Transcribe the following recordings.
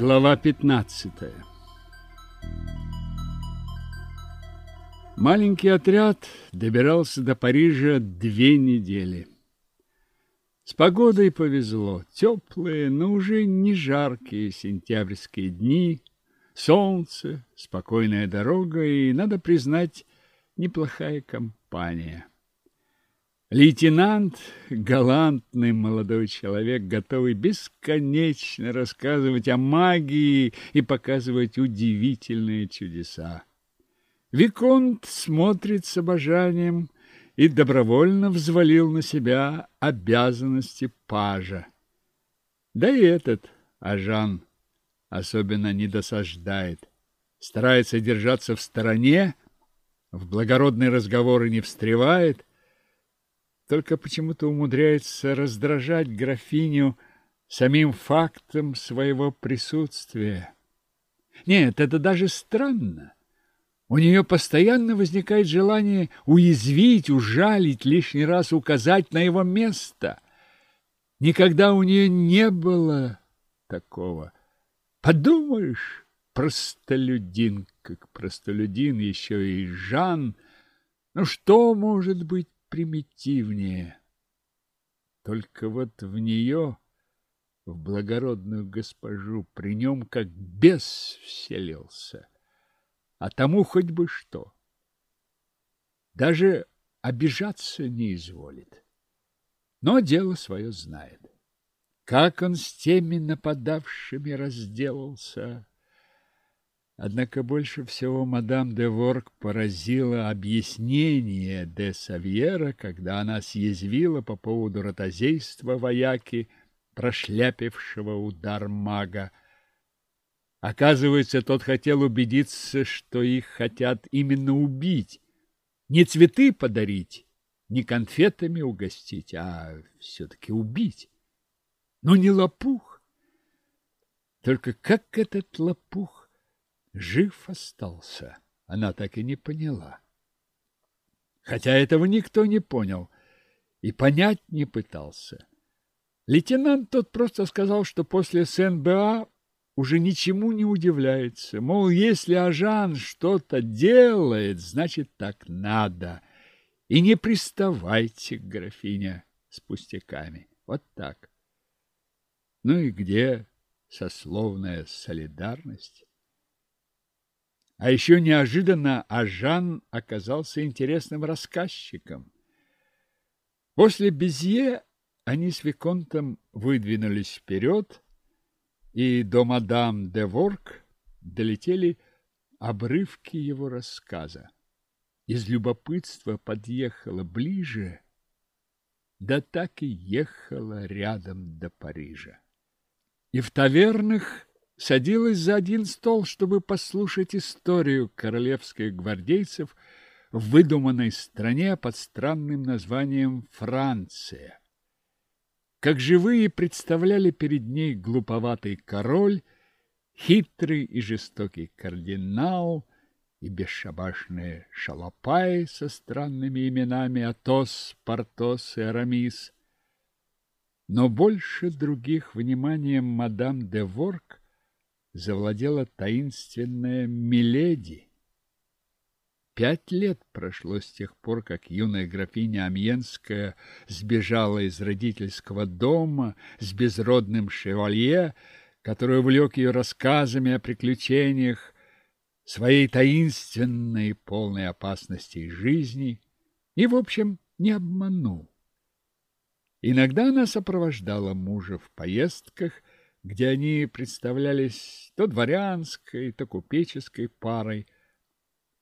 Глава 15 Маленький отряд добирался до Парижа две недели. С погодой повезло. Теплые, но уже не жаркие сентябрьские дни, солнце, спокойная дорога и, надо признать, неплохая компания. Лейтенант – галантный молодой человек, готовый бесконечно рассказывать о магии и показывать удивительные чудеса. Виконт смотрит с обожанием и добровольно взвалил на себя обязанности пажа. Да и этот Ажан особенно не досаждает, старается держаться в стороне, в благородные разговоры не встревает – только почему-то умудряется раздражать графиню самим фактом своего присутствия. Нет, это даже странно. У нее постоянно возникает желание уязвить, ужалить, лишний раз указать на его место. Никогда у нее не было такого. Подумаешь, простолюдин, как простолюдин, еще и Жан. Ну что может быть примитивнее. Только вот в нее, в благородную госпожу, при нем как бес вселился. А тому хоть бы что. Даже обижаться не изволит. Но дело свое знает. Как он с теми нападавшими разделался, Однако больше всего мадам де Ворк поразило объяснение де Савьера, когда она съязвила по поводу ротозейства вояки, прошляпившего удар мага. Оказывается, тот хотел убедиться, что их хотят именно убить, не цветы подарить, не конфетами угостить, а все-таки убить. Но не лопух. Только как этот лопух жив остался, она так и не поняла. Хотя этого никто не понял и понять не пытался. Лейтенант тот просто сказал, что после СНБА уже ничему не удивляется. Мол, если Ажан что-то делает, значит, так надо. И не приставайте к графине с пустяками. Вот так. Ну и где сословная солидарность? А еще неожиданно Ажан оказался интересным рассказчиком. После Безье они с Виконтом выдвинулись вперед, и до мадам де Ворк долетели обрывки его рассказа. Из любопытства подъехала ближе, да так и ехала рядом до Парижа. И в тавернах садилась за один стол, чтобы послушать историю королевских гвардейцев в выдуманной стране под странным названием Франция. Как живые представляли перед ней глуповатый король, хитрый и жестокий кардинал и бесшабашные шалопаи со странными именами Атос, Портос и Арамис. Но больше других вниманием мадам де Ворк завладела таинственная Миледи. Пять лет прошло с тех пор, как юная графиня Амьенская сбежала из родительского дома с безродным шевалье, который увлек ее рассказами о приключениях своей таинственной, полной опасности жизни и, в общем, не обманул. Иногда она сопровождала мужа в поездках – где они представлялись то дворянской, то купеческой парой,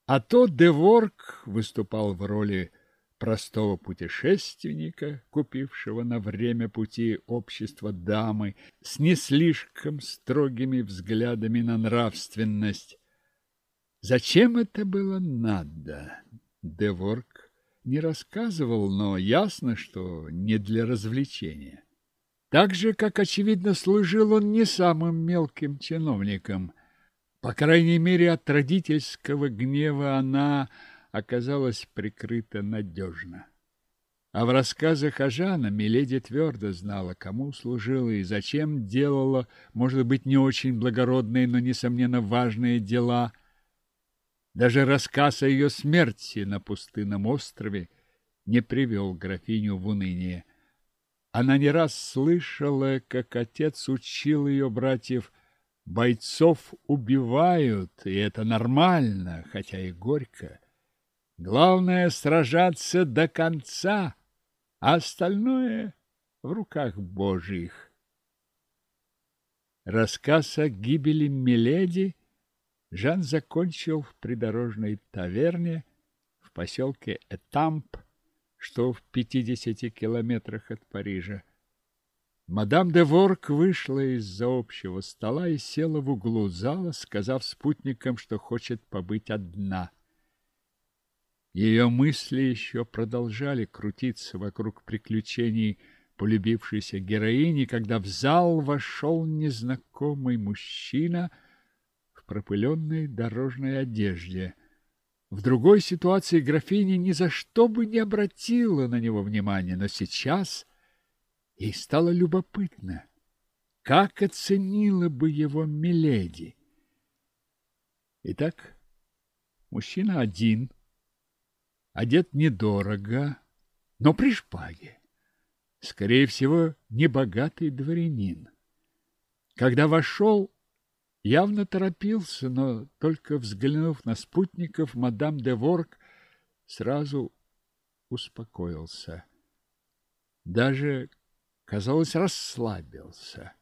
а то Деворк выступал в роли простого путешественника, купившего на время пути общество дамы с не слишком строгими взглядами на нравственность. Зачем это было надо? Деворк не рассказывал, но ясно, что не для развлечения. Так же, как, очевидно, служил он не самым мелким чиновником. По крайней мере, от родительского гнева она оказалась прикрыта надежно. А в рассказах о Жанна Миледи твердо знала, кому служила и зачем делала, может быть, не очень благородные, но, несомненно, важные дела. Даже рассказ о ее смерти на пустынном острове не привел графиню в уныние. Она не раз слышала, как отец учил ее братьев Бойцов убивают, и это нормально, хотя и горько. Главное — сражаться до конца, а остальное — в руках Божьих. Рассказ о гибели Миледи Жан закончил в придорожной таверне в поселке Этамп, что в пятидесяти километрах от Парижа. Мадам де Ворк вышла из-за общего стола и села в углу зала, сказав спутникам, что хочет побыть одна. Ее мысли еще продолжали крутиться вокруг приключений полюбившейся героини, когда в зал вошел незнакомый мужчина в пропыленной дорожной одежде. В другой ситуации графиня ни за что бы не обратила на него внимания, но сейчас Ей стало любопытно, как оценила бы его Миледи. Итак, мужчина один, одет недорого, но при шпаге. Скорее всего, небогатый дворянин. Когда вошел, явно торопился, но только взглянув на спутников, мадам де Ворк сразу успокоился. Даже казалось, расслабился.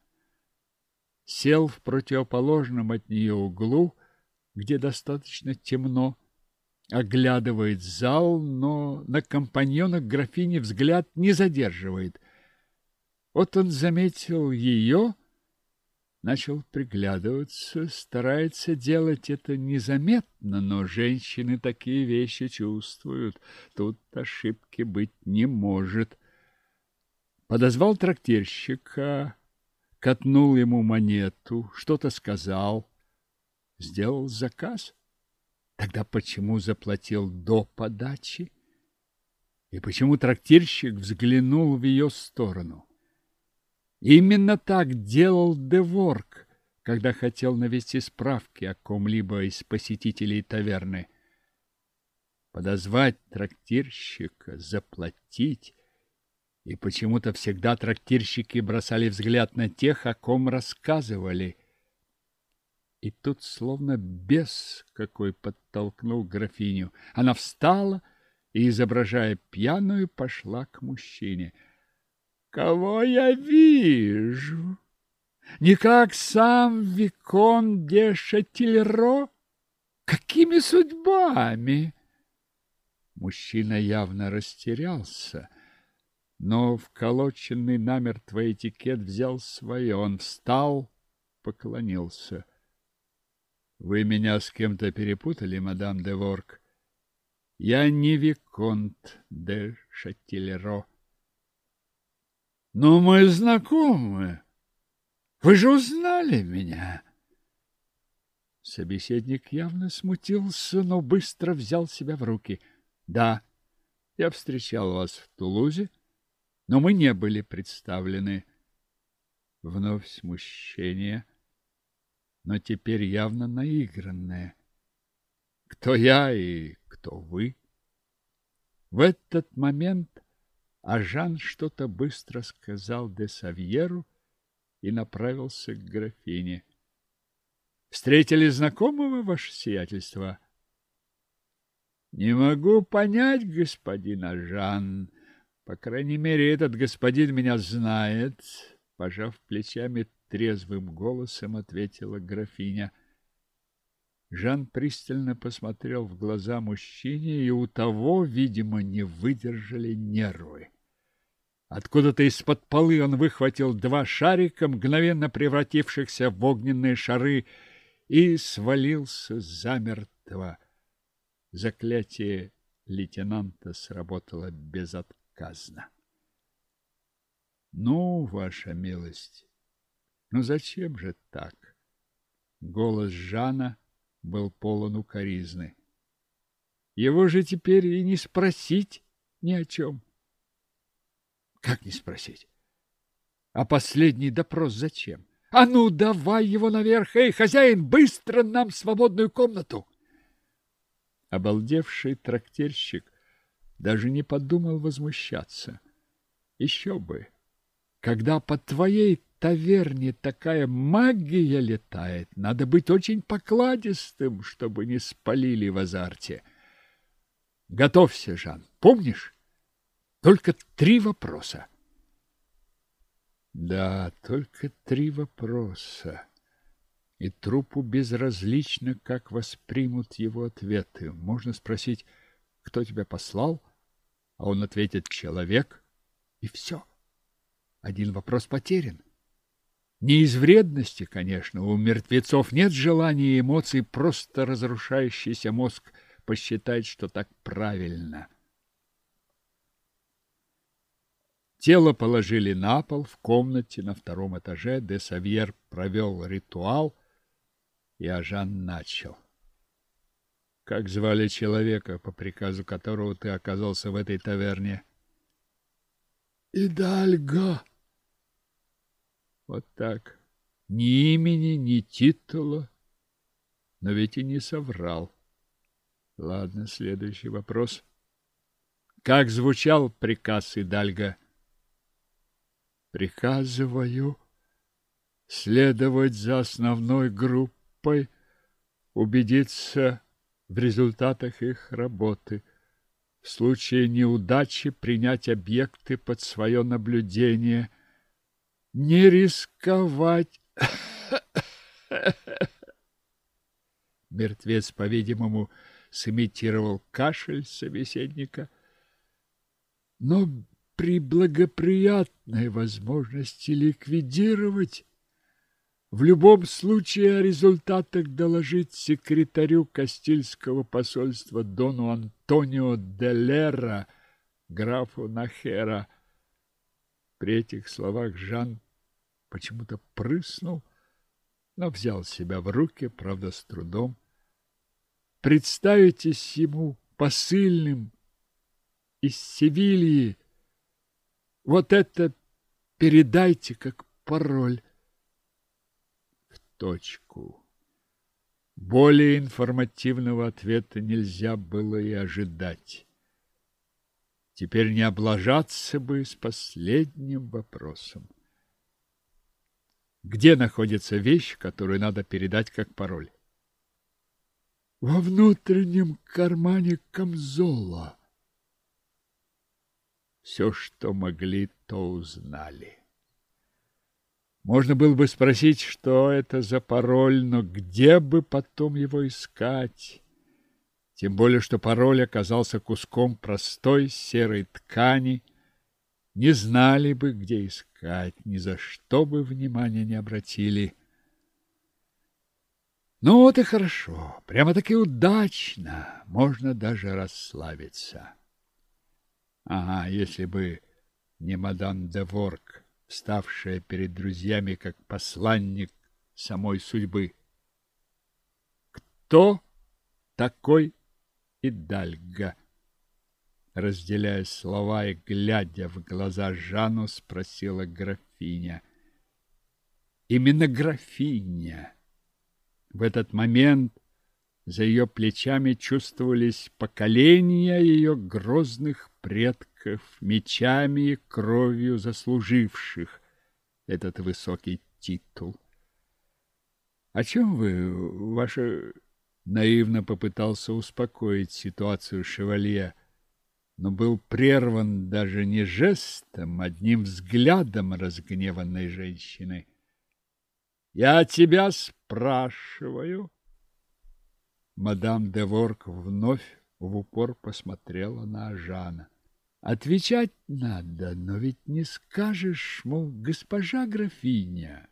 Сел в противоположном от нее углу, где достаточно темно, оглядывает зал, но на компаньонок графини взгляд не задерживает. Вот он заметил ее, начал приглядываться, старается делать это незаметно, но женщины такие вещи чувствуют, тут ошибки быть не может подозвал трактирщика, катнул ему монету, что-то сказал, сделал заказ. Тогда почему заплатил до подачи? И почему трактирщик взглянул в ее сторону? Именно так делал Деворк, когда хотел навести справки о ком-либо из посетителей таверны. Подозвать трактирщика, заплатить и почему-то всегда трактирщики бросали взгляд на тех, о ком рассказывали. И тут словно бес какой подтолкнул графиню. Она встала и, изображая пьяную, пошла к мужчине. «Кого я вижу? Не как сам Викон де Шатильро? Какими судьбами?» Мужчина явно растерялся но вколоченный намертво этикет взял свое. Он встал, поклонился. — Вы меня с кем-то перепутали, мадам де Ворк? — Я не Виконт де Шатилеро. — Но мы знакомы. Вы же узнали меня. Собеседник явно смутился, но быстро взял себя в руки. — Да, я встречал вас в Тулузе но мы не были представлены. Вновь смущение, но теперь явно наигранное. Кто я и кто вы? В этот момент Ажан что-то быстро сказал де Савьеру и направился к графине. — Встретили знакомого, ваше сиятельство? — Не могу понять, господин Ажан, по крайней мере, этот господин меня знает, пожав плечами трезвым голосом, ответила графиня. Жан пристально посмотрел в глаза мужчине, и у того, видимо, не выдержали нервы. Откуда-то из-под полы он выхватил два шарика, мгновенно превратившихся в огненные шары, и свалился замертво. Заклятие лейтенанта сработало безотказно. Ну, ваша милость, ну зачем же так? Голос Жана был полон укоризны. Его же теперь и не спросить ни о чем. Как не спросить? А последний допрос зачем? А ну, давай его наверх! Эй, хозяин, быстро нам свободную комнату! Обалдевший трактирщик даже не подумал возмущаться. Еще бы! Когда по твоей таверне такая магия летает, надо быть очень покладистым, чтобы не спалили в азарте. Готовься, Жан, помнишь? Только три вопроса. Да, только три вопроса. И трупу безразлично, как воспримут его ответы. Можно спросить, кто тебя послал, а он ответит «человек», и все. Один вопрос потерян. Не из вредности, конечно, у мертвецов нет желания и эмоций, просто разрушающийся мозг посчитает, что так правильно. Тело положили на пол в комнате на втором этаже, де Савьер провел ритуал, и Ажан начал. Как звали человека, по приказу которого ты оказался в этой таверне? Идальго. Вот так. Ни имени, ни титула. Но ведь и не соврал. Ладно, следующий вопрос. Как звучал приказ Идальга? Приказываю следовать за основной группой, убедиться в результатах их работы. В случае неудачи принять объекты под свое наблюдение – не рисковать. Мертвец, по-видимому, сымитировал кашель собеседника, но при благоприятной возможности ликвидировать в любом случае о результатах доложить секретарю Кастильского посольства Дону Антонио де Лера, графу Нахера. При этих словах Жан почему-то прыснул, но взял себя в руки, правда, с трудом. Представитесь ему посыльным из Севильи. Вот это передайте как пароль. В точку. Более информативного ответа нельзя было и ожидать. Теперь не облажаться бы с последним вопросом. Где находится вещь, которую надо передать как пароль? Во внутреннем кармане камзола. Все, что могли, то узнали. Можно было бы спросить, что это за пароль, но где бы потом его искать? Тем более, что пароль оказался куском простой серой ткани, не знали бы, где искать, ни за что бы внимания не обратили. Ну вот и хорошо, прямо-таки удачно, можно даже расслабиться. Ага, если бы не мадам де Ворк, ставшая перед друзьями как посланник самой судьбы. Кто такой Идальга? разделяя слова и глядя в глаза Жану, спросила графиня. Именно графиня. В этот момент за ее плечами чувствовались поколения ее грозных предков, мечами и кровью заслуживших этот высокий титул. — О чем вы, ваше... — наивно попытался успокоить ситуацию шевалье — но был прерван даже не жестом, одним взглядом разгневанной женщины. «Я тебя спрашиваю!» Мадам де Ворк вновь в упор посмотрела на Жана. «Отвечать надо, но ведь не скажешь, мол, госпожа графиня!»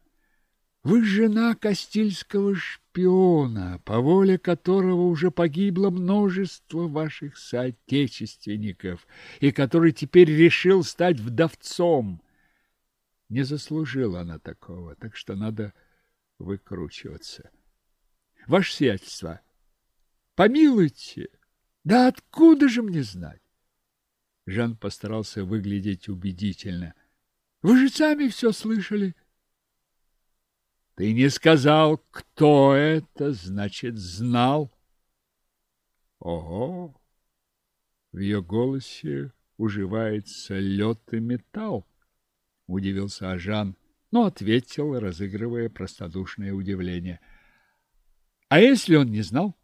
Вы жена Кастильского шпиона, по воле которого уже погибло множество ваших соотечественников, и который теперь решил стать вдовцом. Не заслужила она такого, так что надо выкручиваться. Ваше сиятельство, помилуйте, да откуда же мне знать? Жан постарался выглядеть убедительно. Вы же сами все слышали. Ты не сказал, кто это, значит, знал. Ого! В ее голосе уживается лед и металл, удивился Ажан, но ответил, разыгрывая простодушное удивление. А если он не знал?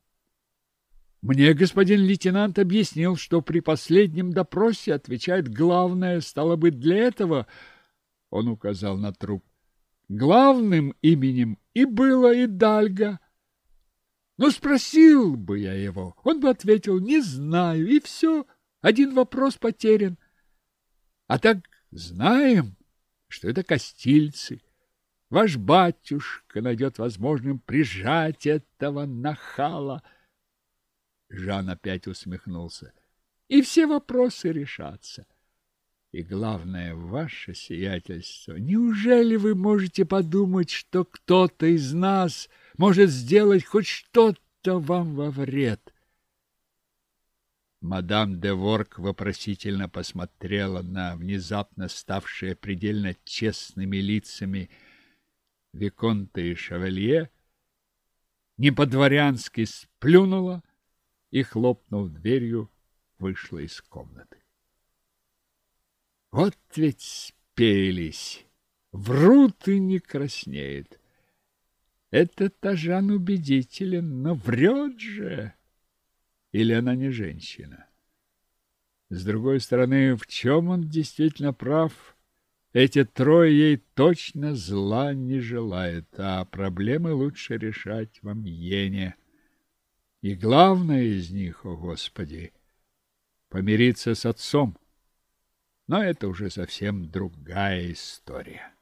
Мне господин лейтенант объяснил, что при последнем допросе отвечает главное, стало быть, для этого, он указал на труп, главным именем и было и Дальга. Но спросил бы я его, он бы ответил, не знаю, и все, один вопрос потерян. А так знаем, что это костильцы. Ваш батюшка найдет возможным прижать этого нахала. Жан опять усмехнулся. И все вопросы решатся. И главное, ваше сиятельство, неужели вы можете подумать, что кто-то из нас может сделать хоть что-то вам во вред? Мадам де Ворк вопросительно посмотрела на внезапно ставшие предельно честными лицами Виконта и Шевелье, не по-дворянски сплюнула и, хлопнув дверью, вышла из комнаты. Вот ведь спелись, врут и не краснеет. Этот Тажан убедителен, но врет же. Или она не женщина? С другой стороны, в чем он действительно прав? Эти трое ей точно зла не желают, а проблемы лучше решать в Амьене. И главное из них, о Господи, помириться с отцом. Но это уже совсем другая история.